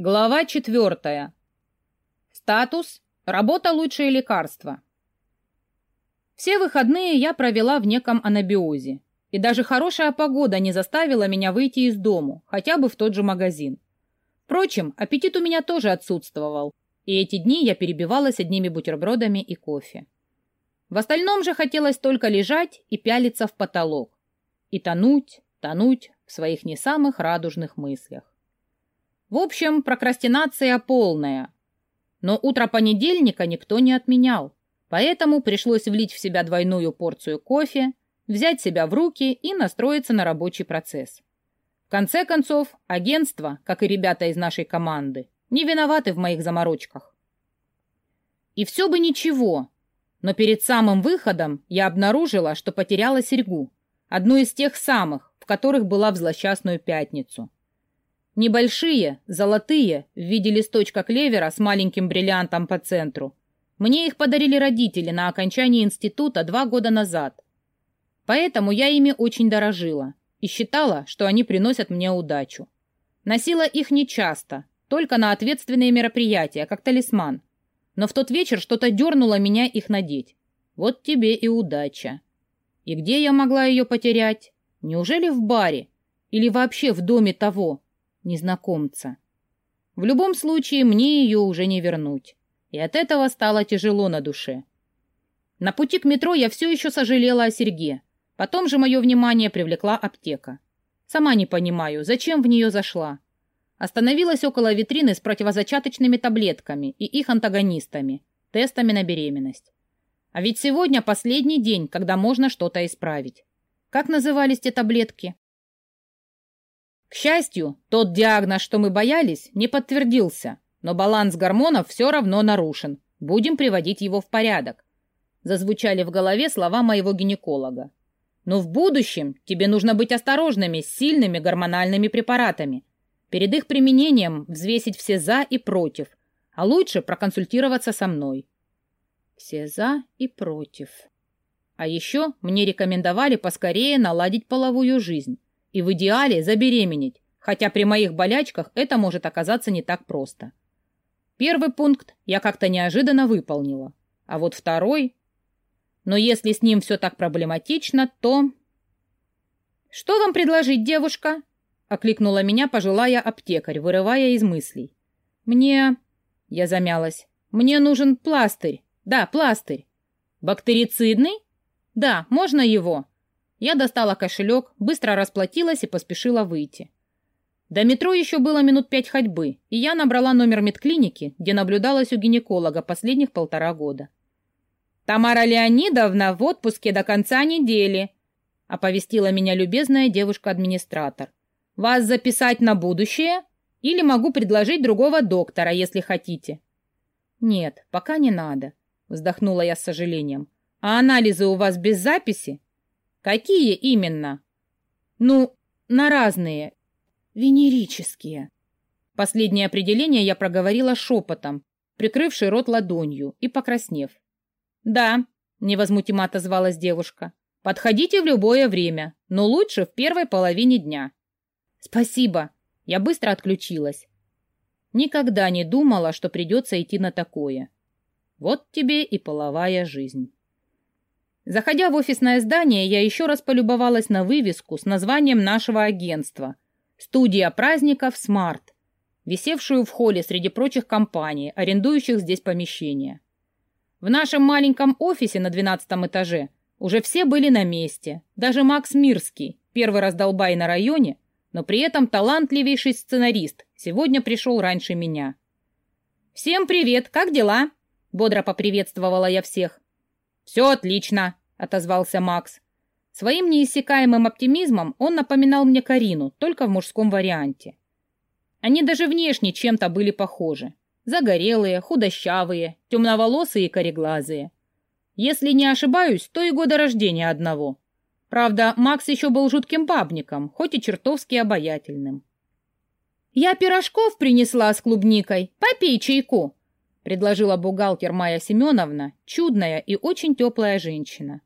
Глава четвертая. Статус «Работа – лучшее лекарство». Все выходные я провела в неком анабиозе, и даже хорошая погода не заставила меня выйти из дому, хотя бы в тот же магазин. Впрочем, аппетит у меня тоже отсутствовал, и эти дни я перебивалась одними бутербродами и кофе. В остальном же хотелось только лежать и пялиться в потолок, и тонуть, тонуть в своих не самых радужных мыслях. В общем, прокрастинация полная. Но утро понедельника никто не отменял, поэтому пришлось влить в себя двойную порцию кофе, взять себя в руки и настроиться на рабочий процесс. В конце концов, агентство, как и ребята из нашей команды, не виноваты в моих заморочках. И все бы ничего, но перед самым выходом я обнаружила, что потеряла серьгу, одну из тех самых, в которых была в злосчастную пятницу. Небольшие, золотые, в виде листочка клевера с маленьким бриллиантом по центру. Мне их подарили родители на окончании института два года назад. Поэтому я ими очень дорожила и считала, что они приносят мне удачу. Носила их нечасто, только на ответственные мероприятия, как талисман. Но в тот вечер что-то дернуло меня их надеть. Вот тебе и удача. И где я могла ее потерять? Неужели в баре? Или вообще в доме того, незнакомца. В любом случае, мне ее уже не вернуть. И от этого стало тяжело на душе. На пути к метро я все еще сожалела о Серге. Потом же мое внимание привлекла аптека. Сама не понимаю, зачем в нее зашла. Остановилась около витрины с противозачаточными таблетками и их антагонистами, тестами на беременность. А ведь сегодня последний день, когда можно что-то исправить. Как назывались те таблетки? К счастью, тот диагноз, что мы боялись, не подтвердился, но баланс гормонов все равно нарушен. Будем приводить его в порядок. Зазвучали в голове слова моего гинеколога. Но в будущем тебе нужно быть осторожными с сильными гормональными препаратами. Перед их применением взвесить все «за» и «против», а лучше проконсультироваться со мной. Все «за» и «против». А еще мне рекомендовали поскорее наладить половую жизнь и в идеале забеременеть, хотя при моих болячках это может оказаться не так просто. Первый пункт я как-то неожиданно выполнила, а вот второй... Но если с ним все так проблематично, то... «Что вам предложить, девушка?» — окликнула меня пожилая аптекарь, вырывая из мыслей. «Мне...» — я замялась. «Мне нужен пластырь. Да, пластырь. Бактерицидный? Да, можно его?» Я достала кошелек, быстро расплатилась и поспешила выйти. До метро еще было минут пять ходьбы, и я набрала номер медклиники, где наблюдалась у гинеколога последних полтора года. «Тамара Леонидовна в отпуске до конца недели», — оповестила меня любезная девушка-администратор. «Вас записать на будущее? Или могу предложить другого доктора, если хотите?» «Нет, пока не надо», — вздохнула я с сожалением. «А анализы у вас без записи?» Какие именно? Ну, на разные. Венерические. Последнее определение я проговорила шепотом, прикрывший рот ладонью и покраснев. Да, невозмутимо отозвалась девушка. Подходите в любое время, но лучше в первой половине дня. Спасибо. Я быстро отключилась. Никогда не думала, что придется идти на такое. Вот тебе и половая жизнь. Заходя в офисное здание, я еще раз полюбовалась на вывеску с названием нашего агентства «Студия праздников Смарт», висевшую в холле среди прочих компаний, арендующих здесь помещения. В нашем маленьком офисе на 12 этаже уже все были на месте, даже Макс Мирский, первый раздолбай на районе, но при этом талантливейший сценарист, сегодня пришел раньше меня. «Всем привет, как дела?» — бодро поприветствовала я всех. «Все отлично», — отозвался Макс. Своим неиссякаемым оптимизмом он напоминал мне Карину, только в мужском варианте. Они даже внешне чем-то были похожи. Загорелые, худощавые, темноволосые и кореглазые. Если не ошибаюсь, то и года рождения одного. Правда, Макс еще был жутким бабником, хоть и чертовски обаятельным. «Я пирожков принесла с клубникой. Попей чайку!» предложила бухгалтер Майя Семеновна, чудная и очень теплая женщина.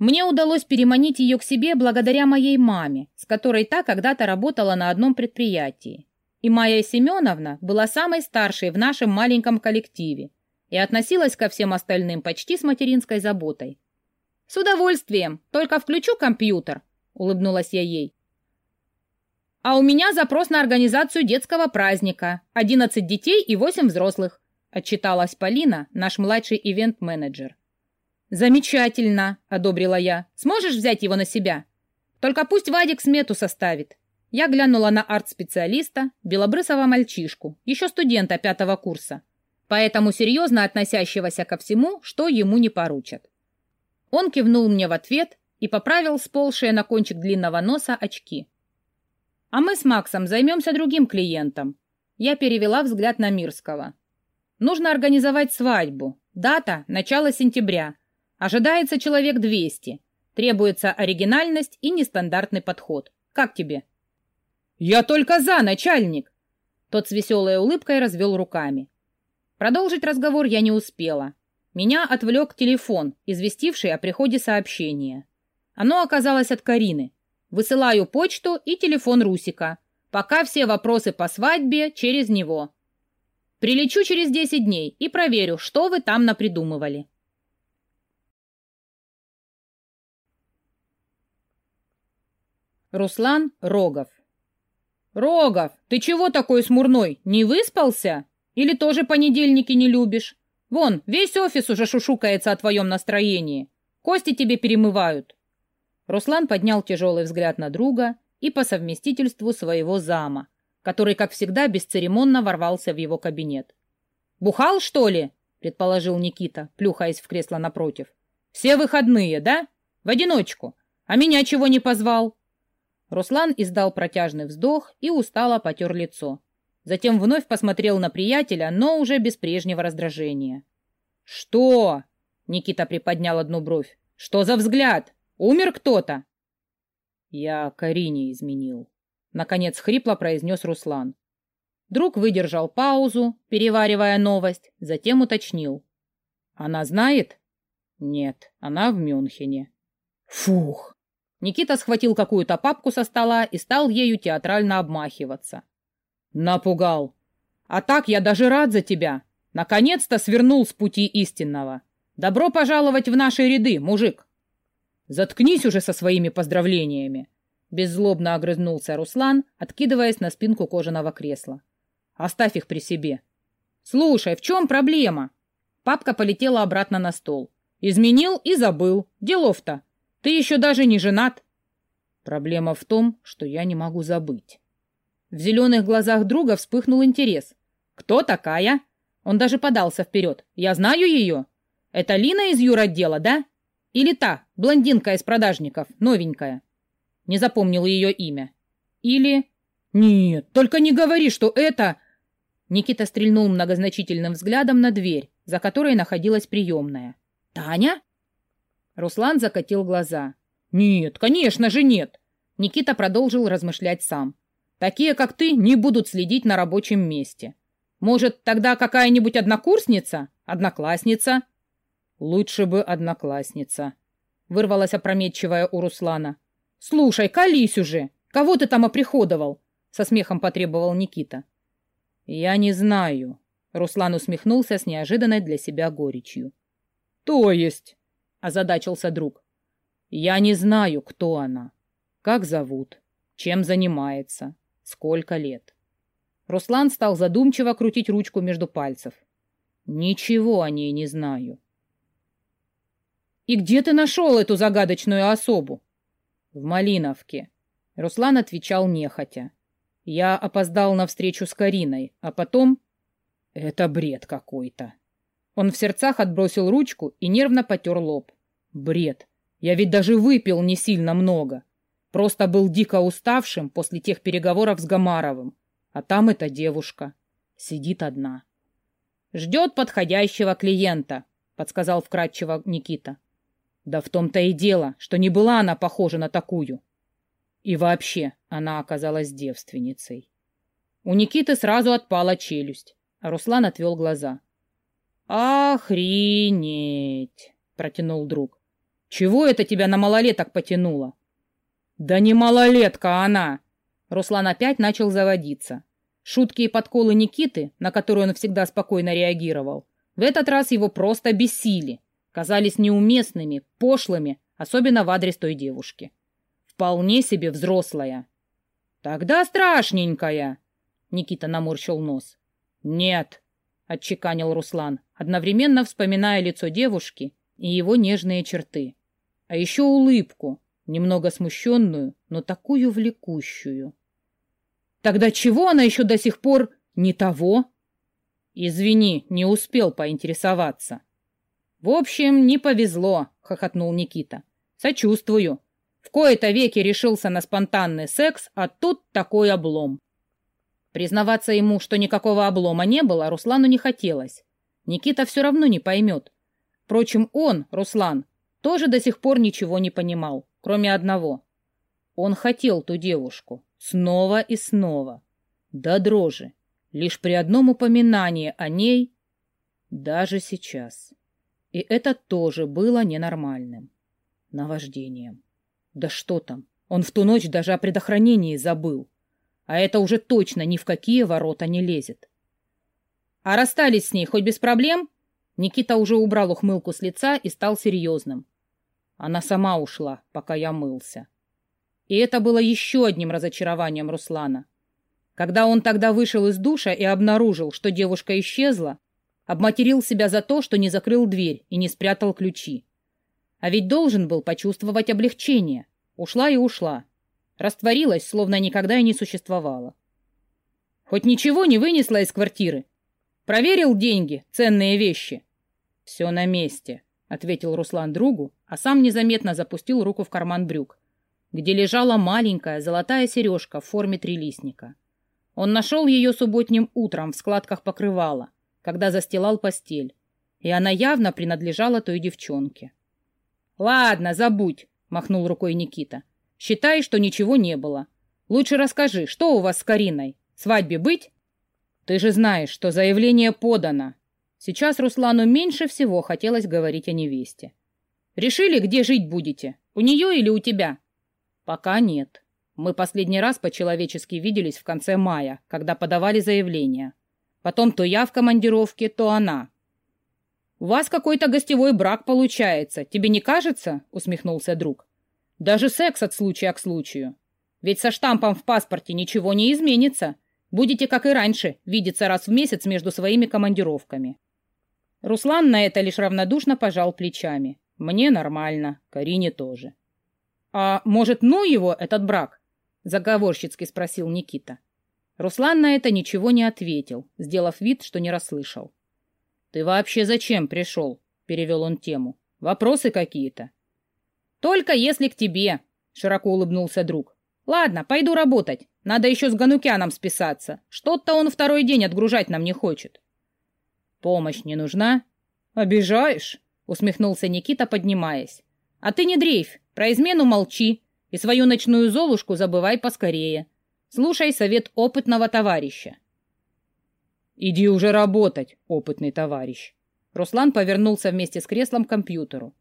Мне удалось переманить ее к себе благодаря моей маме, с которой та когда-то работала на одном предприятии. И Майя Семеновна была самой старшей в нашем маленьком коллективе и относилась ко всем остальным почти с материнской заботой. «С удовольствием, только включу компьютер», — улыбнулась я ей. «А у меня запрос на организацию детского праздника. 11 детей и 8 взрослых», — отчиталась Полина, наш младший ивент-менеджер. «Замечательно», — одобрила я. «Сможешь взять его на себя? Только пусть Вадик смету составит». Я глянула на арт-специалиста, белобрысого мальчишку, еще студента пятого курса, поэтому серьезно относящегося ко всему, что ему не поручат. Он кивнул мне в ответ и поправил сползшие на кончик длинного носа очки. «А мы с Максом займемся другим клиентом». Я перевела взгляд на Мирского. «Нужно организовать свадьбу. Дата – начало сентября. Ожидается человек 200. Требуется оригинальность и нестандартный подход. Как тебе?» «Я только за, начальник!» Тот с веселой улыбкой развел руками. Продолжить разговор я не успела. Меня отвлек телефон, известивший о приходе сообщения. Оно оказалось от Карины. Высылаю почту и телефон Русика. Пока все вопросы по свадьбе через него. Прилечу через 10 дней и проверю, что вы там напридумывали. Руслан Рогов «Рогов, ты чего такой смурной? Не выспался? Или тоже понедельники не любишь? Вон, весь офис уже шушукается о твоем настроении. Кости тебе перемывают». Руслан поднял тяжелый взгляд на друга и по совместительству своего зама, который, как всегда, бесцеремонно ворвался в его кабинет. «Бухал, что ли?» — предположил Никита, плюхаясь в кресло напротив. «Все выходные, да? В одиночку. А меня чего не позвал?» Руслан издал протяжный вздох и устало потер лицо. Затем вновь посмотрел на приятеля, но уже без прежнего раздражения. «Что?» — Никита приподнял одну бровь. «Что за взгляд? Умер кто-то?» «Я Карине изменил», — наконец хрипло произнес Руслан. Друг выдержал паузу, переваривая новость, затем уточнил. «Она знает?» «Нет, она в Мюнхене». «Фух!» Никита схватил какую-то папку со стола и стал ею театрально обмахиваться. «Напугал! А так я даже рад за тебя! Наконец-то свернул с пути истинного! Добро пожаловать в наши ряды, мужик!» «Заткнись уже со своими поздравлениями!» Беззлобно огрызнулся Руслан, откидываясь на спинку кожаного кресла. «Оставь их при себе!» «Слушай, в чем проблема?» Папка полетела обратно на стол. «Изменил и забыл. Делов-то!» Ты еще даже не женат. Проблема в том, что я не могу забыть. В зеленых глазах друга вспыхнул интерес. Кто такая? Он даже подался вперед. Я знаю ее. Это Лина из юротдела, да? Или та, блондинка из продажников, новенькая? Не запомнил ее имя. Или... Нет, только не говори, что это... Никита стрельнул многозначительным взглядом на дверь, за которой находилась приемная. «Таня?» Руслан закатил глаза. «Нет, конечно же нет!» Никита продолжил размышлять сам. «Такие, как ты, не будут следить на рабочем месте. Может, тогда какая-нибудь однокурсница? Одноклассница?» «Лучше бы одноклассница», — вырвалась опрометчивая у Руслана. «Слушай, колись уже! Кого ты там оприходовал?» — со смехом потребовал Никита. «Я не знаю», — Руслан усмехнулся с неожиданной для себя горечью. «То есть?» — озадачился друг. «Я не знаю, кто она, как зовут, чем занимается, сколько лет». Руслан стал задумчиво крутить ручку между пальцев. «Ничего о ней не знаю». «И где ты нашел эту загадочную особу?» «В Малиновке», — Руслан отвечал нехотя. «Я опоздал на встречу с Кариной, а потом...» «Это бред какой-то». Он в сердцах отбросил ручку и нервно потер лоб. Бред. Я ведь даже выпил не сильно много. Просто был дико уставшим после тех переговоров с Гамаровым. А там эта девушка. Сидит одна. «Ждет подходящего клиента», — подсказал вкратчиво Никита. «Да в том-то и дело, что не была она похожа на такую. И вообще она оказалась девственницей». У Никиты сразу отпала челюсть, а Руслан отвел глаза. «Охренеть!» — протянул друг. Чего это тебя на малолеток потянуло? Да не малолетка она! Руслан опять начал заводиться. Шутки и подколы Никиты, на которые он всегда спокойно реагировал, в этот раз его просто бесили, казались неуместными, пошлыми, особенно в адрес той девушки. Вполне себе взрослая. «Тогда страшненькая!» Никита наморщил нос. «Нет», — отчеканил Руслан, одновременно вспоминая лицо девушки и его нежные черты. А еще улыбку, немного смущенную, но такую влекущую. «Тогда чего она еще до сих пор не того?» «Извини, не успел поинтересоваться». «В общем, не повезло», — хохотнул Никита. «Сочувствую. В кои-то веки решился на спонтанный секс, а тут такой облом». Признаваться ему, что никакого облома не было, Руслану не хотелось. Никита все равно не поймет. Впрочем, он, Руслан, тоже до сих пор ничего не понимал, кроме одного. Он хотел ту девушку снова и снова. До дрожи. Лишь при одном упоминании о ней, даже сейчас. И это тоже было ненормальным. Наваждением. Да что там, он в ту ночь даже о предохранении забыл. А это уже точно ни в какие ворота не лезет. А расстались с ней хоть без проблем? Никита уже убрал ухмылку с лица и стал серьезным. Она сама ушла, пока я мылся. И это было еще одним разочарованием Руслана. Когда он тогда вышел из душа и обнаружил, что девушка исчезла, обматерил себя за то, что не закрыл дверь и не спрятал ключи. А ведь должен был почувствовать облегчение. Ушла и ушла. Растворилась, словно никогда и не существовала. Хоть ничего не вынесла из квартиры. Проверил деньги, ценные вещи. Все на месте, ответил Руслан другу, а сам незаметно запустил руку в карман брюк, где лежала маленькая золотая сережка в форме трилистника. Он нашел ее субботним утром в складках покрывала, когда застилал постель, и она явно принадлежала той девчонке. «Ладно, забудь», — махнул рукой Никита. «Считай, что ничего не было. Лучше расскажи, что у вас с Кариной? Свадьбе быть?» «Ты же знаешь, что заявление подано». Сейчас Руслану меньше всего хотелось говорить о невесте. «Решили, где жить будете? У нее или у тебя?» «Пока нет. Мы последний раз по-человечески виделись в конце мая, когда подавали заявление. Потом то я в командировке, то она. «У вас какой-то гостевой брак получается, тебе не кажется?» — усмехнулся друг. «Даже секс от случая к случаю. Ведь со штампом в паспорте ничего не изменится. Будете, как и раньше, видеться раз в месяц между своими командировками». Руслан на это лишь равнодушно пожал плечами. «Мне нормально, Карине тоже». «А может, ну его, этот брак?» — заговорщицки спросил Никита. Руслан на это ничего не ответил, сделав вид, что не расслышал. «Ты вообще зачем пришел?» — перевел он тему. «Вопросы какие-то?» «Только если к тебе», — широко улыбнулся друг. «Ладно, пойду работать. Надо еще с Ганукяном списаться. Что-то он второй день отгружать нам не хочет». «Помощь не нужна?» «Обижаешь?» — усмехнулся Никита, поднимаясь. «А ты не дрейфь, про измену молчи. И свою ночную золушку забывай поскорее. Слушай совет опытного товарища. Иди уже работать, опытный товарищ. Руслан повернулся вместе с креслом к компьютеру.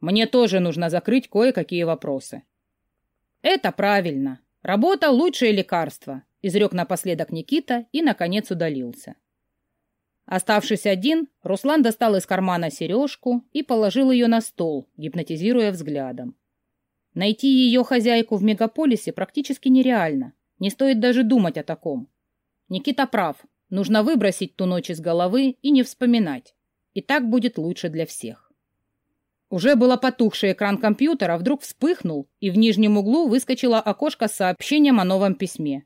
Мне тоже нужно закрыть кое-какие вопросы. Это правильно. Работа — лучшее лекарство, изрек напоследок Никита и, наконец, удалился. Оставшись один, Руслан достал из кармана сережку и положил ее на стол, гипнотизируя взглядом. Найти ее хозяйку в мегаполисе практически нереально. Не стоит даже думать о таком. Никита прав. Нужно выбросить ту ночь из головы и не вспоминать. И так будет лучше для всех. Уже было потухший экран компьютера, вдруг вспыхнул, и в нижнем углу выскочило окошко с сообщением о новом письме.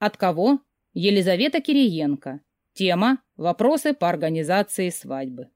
От кого? Елизавета Кириенко. Тема – вопросы по организации свадьбы.